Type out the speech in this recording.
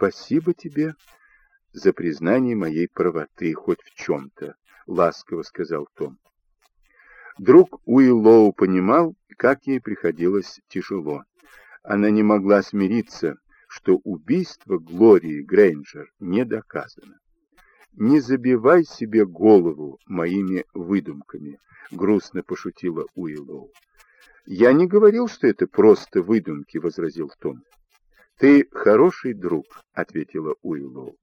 спасибо тебе за признание моей правоты хоть в чем-то, ласково сказал Том. Друг Уиллоу понимал, как ей приходилось тяжело. Она не могла смириться, что убийство Глории Грейнджер не доказано. «Не забивай себе голову моими выдумками», — грустно пошутила Уиллоу. «Я не говорил, что это просто выдумки», — возразил Том. «Ты хороший друг», — ответила Уиллоу.